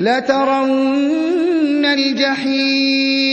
لترون الجحيم.